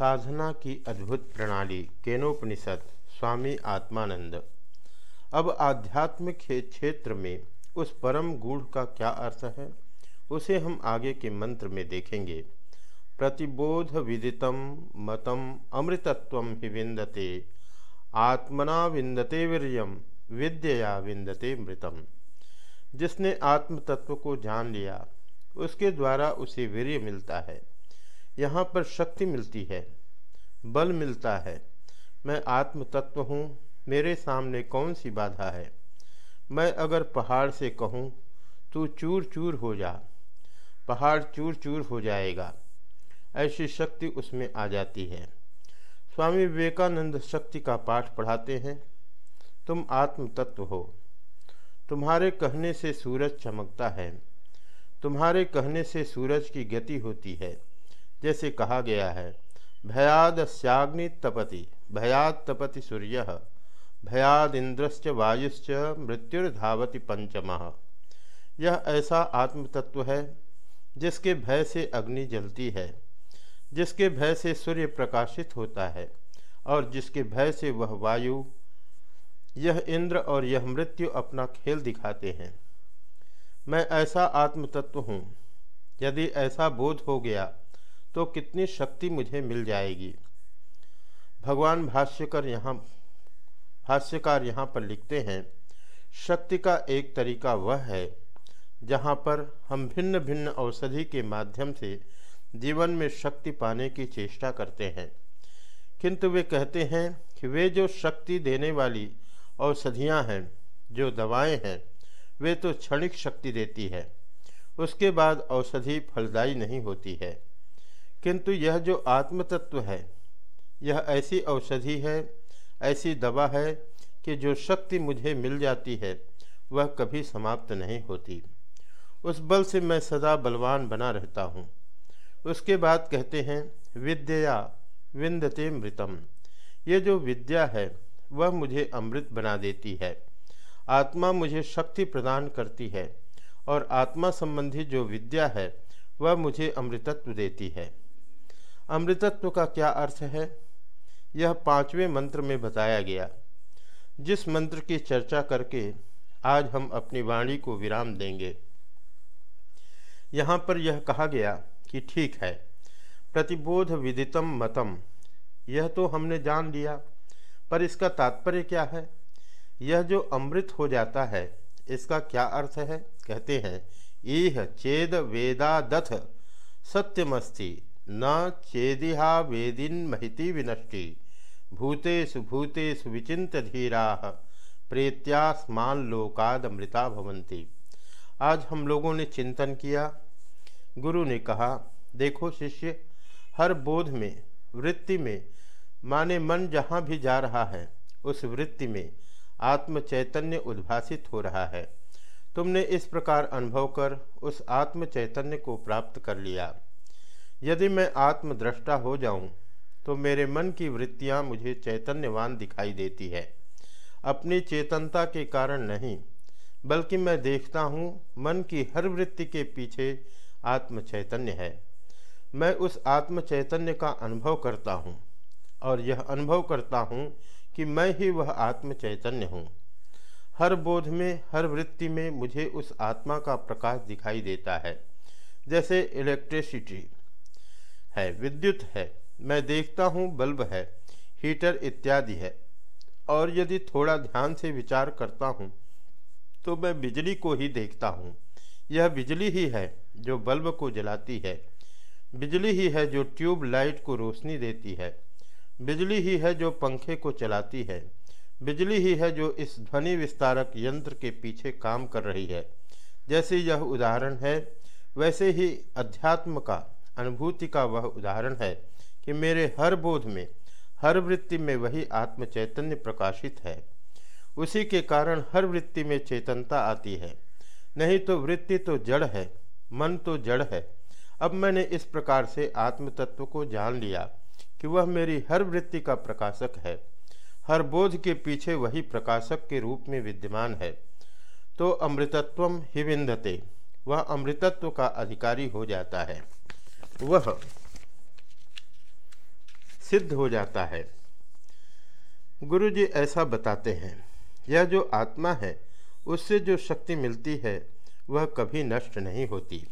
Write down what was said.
साधना की अद्भुत प्रणाली, केनोपनिषद, स्वामी आत्मानंद। अब आध्यात्मिक क्षेत्र में उस परम गूढ़ का क्या अर्थ है, उसे हम आगे के मंत्र में देखेंगे। प्रतिबोध विदितम मतम अमृतत्व ही विंदते, आत्मना विंदते वीरियम विद्या विंदते मृतम। जिसने आत्म तत्व को जान लिया, उसके द्वारा उसे वीर्य मिलता है। यहाँ पर शक्ति मिलती है, बल मिलता है। मैं आत्म तत्व हूँ, मेरे सामने कौन सी बाधा है? मैं अगर पहाड़ से कहूँ, तू चूर चूर हो जा। पहाड़ चूर चूर हो जाएगा। ऐसी शक्ति उसमें आ जाती है। स्वामी विवेकानंद शक्ति का पाठ पढ़ाते हैं, तुम आत्म तत्व हो। तुम्हारे कहने से सूरज चमकता है। तुम्हारे कहने से सूरज की गति होती है। जैसे कहा गया है, भयाद स्याग्नि तपति, भयाद तपति सूर्य, भयाद इंद्रश्च वायुश्च मृत्युर्धावति पंचम। यह ऐसा आत्मतत्व है जिसके भय से अग्नि जलती है, जिसके भय से सूर्य प्रकाशित होता है, और जिसके भय से वह वायु, यह इंद्र और यह मृत्यु अपना खेल दिखाते हैं। मैं ऐसा आत्मतत्व हूँ। यदि ऐसा बोध हो गया तो कितनी शक्ति मुझे मिल जाएगी? भगवान भाष्यकर यहाँ, भाष्यकार यहाँ पर लिखते हैं, शक्ति का एक तरीका वह है, जहाँ पर हम भिन्न भिन्न औषधि के माध्यम से जीवन में शक्ति पाने की चेष्टा करते हैं। किंतु वे कहते हैं कि वे जो शक्ति देने वाली औषधियाँ हैं, जो दवाएँ हैं, वे तो क्षणिक शक्ति देती है। उसके बाद औषधि फलदायी नहीं होती है। किंतु यह जो आत्मतत्व है, यह ऐसी औषधि है, ऐसी दवा है कि जो शक्ति मुझे मिल जाती है, वह कभी समाप्त नहीं होती। उस बल से मैं सदा बलवान बना रहता हूँ। उसके बाद कहते हैं, विद्या विंदते मृतम। ये जो विद्या है, वह मुझे अमृत बना देती है। आत्मा मुझे शक्ति प्रदान करती है और आत्मा संबंधी जो विद्या है, वह मुझे अमृतत्व देती है। अमृतत्व का क्या अर्थ है? यह पाँचवें मंत्र में बताया गया। जिस मंत्र की चर्चा करके आज हम अपनी वाणी को विराम देंगे, यहाँ पर यह कहा गया कि ठीक है। प्रतिबोध विदितम मतम। यह तो हमने जान लिया, पर इसका तात्पर्य क्या है? यह जो अमृत हो जाता है, इसका क्या अर्थ है? कहते हैं, ईह चेद वेदा दथ सत्यमस्ति। न चेदिहा वेदिन महिति विनष्टि। भूतेषु भूतेषु विचिंत धीरा, प्रेत्यास्मान लोकादमृता भवंती आज हम लोगों ने चिंतन किया। गुरु ने कहा, देखो शिष्य, हर बोध में, वृत्ति में, माने मन जहाँ भी जा रहा है, उस वृत्ति में आत्म चैतन्य उद्भासित हो रहा है। तुमने इस प्रकार अनुभव कर, उस आत्म चैतन्य को प्राप्त कर लिया। यदि मैं आत्मद्रष्टा हो जाऊँ तो मेरे मन की वृत्तियाँ मुझे चैतन्यवान दिखाई देती है। अपनी चेतनता के कारण नहीं, बल्कि मैं देखता हूँ, मन की हर वृत्ति के पीछे आत्म चैतन्य है। मैं उस आत्म चैतन्य का अनुभव करता हूँ, और यह अनुभव करता हूँ कि मैं ही वह आत्म चैतन्य हूँ। हर बोध में, हर वृत्ति में मुझे उस आत्मा का प्रकाश दिखाई देता है, जैसे इलेक्ट्रिसिटी है, विद्युत है, मैं देखता हूँ बल्ब है, हीटर इत्यादि है। और यदि थोड़ा ध्यान से विचार करता हूँ तो मैं बिजली को ही देखता हूँ। यह बिजली ही है जो बल्ब को जलाती है। बिजली ही है जो ट्यूब लाइट को रोशनी देती है। बिजली ही है जो पंखे को चलाती है। बिजली ही है जो इस ध्वनि विस्तारक यंत्र के पीछे काम कर रही है। जैसे यह उदाहरण है, वैसे ही अध्यात्म का अनुभूति का वह उदाहरण है कि मेरे हर बोध में, हर वृत्ति में वही आत्म चैतन्य प्रकाशित है। उसी के कारण हर वृत्ति में चेतनता आती है। नहीं तो वृत्ति तो जड़ है, मन तो जड़ है। अब मैंने इस प्रकार से आत्म तत्व को जान लिया कि वह मेरी हर वृत्ति का प्रकाशक है। हर बोध के पीछे वही प्रकाशक के रूप में विद्यमान है। तो अमृतत्व ही विंदते, वह अमृतत्व का अधिकारी हो जाता है। वह सिद्ध हो जाता है। गुरु जी ऐसा बताते हैं, यह जो आत्मा है, उससे जो शक्ति मिलती है, वह कभी नष्ट नहीं होती।